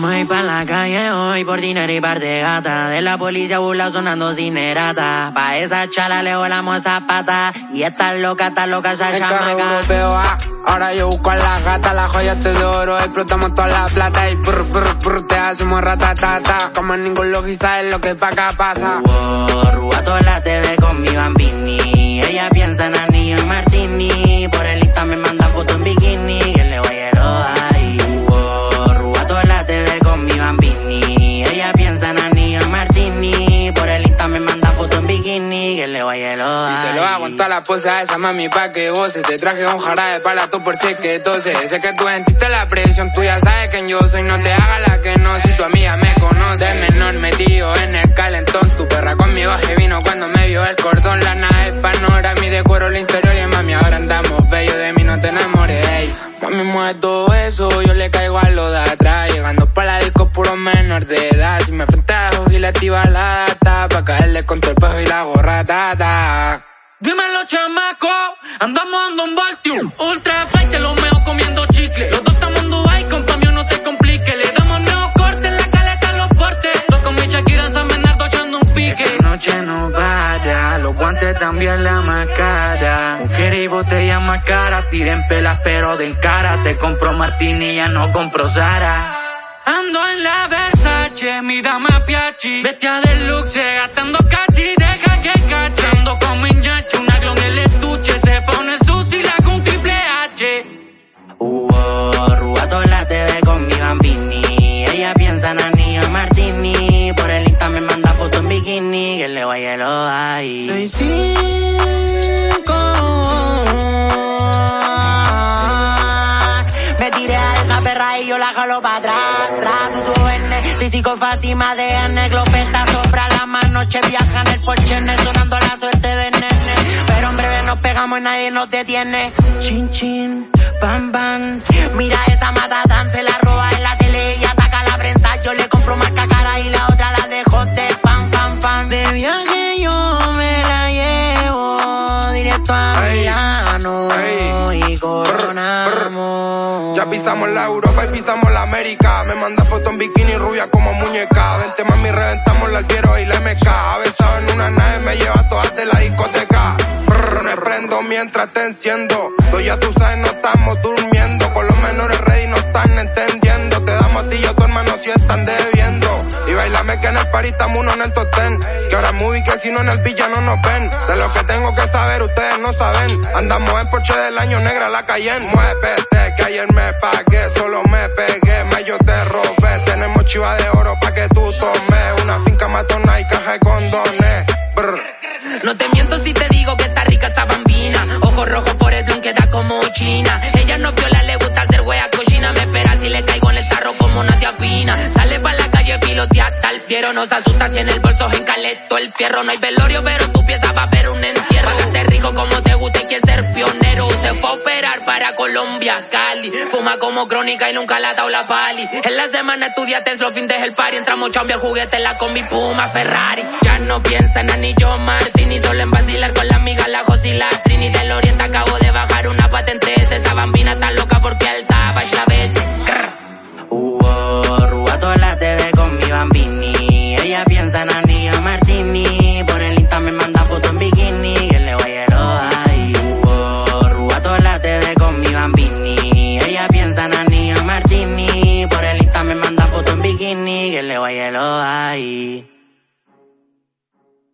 Voy pa' la calle hoy por dinero y par de gata. De la policía burla sonando cinerata. Pa' esa chala le volamos zapata. Y esta loca, esta loca, esa El carro europeo, ah, ahora yo busco a la gata, las joyas de oro, explotamos toda la plata y brr, brr, brr, te hacemos ratatata. Como en ningún logista es lo que pa' acá pasa. Wow, Y se lo hago en toda la pose a esa mami pa' que goce. Te traje un jarabe para tos por si es que tose. Sé que tú sentiste la presión, tú ya sabes quién yo soy. No te hagas la que no, si tu amiga me conoce. De menor metido en el calentón. Tu perra conmigo se vino cuando me vio el cordón. La nave panorama y de cuero el interior. Y mami, ahora andamos bello, de mí no te enamores. Mami, mueve eso, yo le caigo a lo de atrás. Tata. Dímelo, chamaco, andamos dando un voltio. Ultra flight, te lo meo comiendo chicle. Los dos estamos en Dubai, compa mío, no te complique. Le damos neo corte en la caleta a los portes. Dos con mi Shakira en San Bernardo echando un pique. Esta noche no para, los guantes también la máscara. Mujeres y botellas más caras, tiren pelas pero de cara. Te compro Martini, ya no compro Sara. Ando en la Versace, mi dama piachi. Bestia de luxe, gastando cachi, bikini. Que le vaya lo ahí. Soy cinco. Me tiré a esa perra y yo la jalo para atrás. Tras tu tu verne. Físico fácil, más de N. Glopeta sombra la más noche. Viaja en el Porsche, sonando la suerte de nene. Pero en breve nos pegamos y nadie nos detiene. Chin chin, bam bam. Mira esa matatán, se la roba en la tele y ataca a la prensa. Yo le compro marca cara y la otra pisamos la Europa y pisamos la América. Me manda foto en bikini rubia como muñeca. Vente mami, reventamos la quiero y la MK. Avesado en una nave, me lleva todas de la discoteca. Brr, me prendo mientras te enciendo. Tú ya tú sabes, no estamos durmiendo. Con los menores ready no están entendiendo. Te damos a ti y a tu hermano si están debiendo. Y bailame que en el party estamos uno en el top ten. Que ahora movie que si no en el villa no nos ven. Sé lo que tengo que saber, ustedes no saben. Andamos en Porsche del año negra la Cayenne. Muévete, ayer me pagué, solo me pegué, me yo te robé. Tenemos chiva de oro pa' que tú tomes. Una finca matona y caja de condones. Brr. No te miento si te digo que está rica esa bambina. Ojo rojo por el blon queda como china. Ella no viola, le gusta hacer wea cochina. Me espera si le caigo en el tarro como Nadia Pina. Sale pa' la calle pilotea tal piero. No se asusta si en el bolso en caleto el fierro. No hay velorio, pero tu pieza va a ver un entierro. Pásate rico como te gusta y quieres Se fue a operar para Colombia, Cali. Fuma como crónica y nunca la ha dado la pali. En la semana estudia Tesla, fin de el party. Entramos chambia el juguete, la con mi Puma Ferrari. Ya no piensa en anillo Martini, solo en vacilar con la amiga, la Josi y la Trini del Oriente. Acabo de bajar una patente, esa bambina está loca porque al anillo y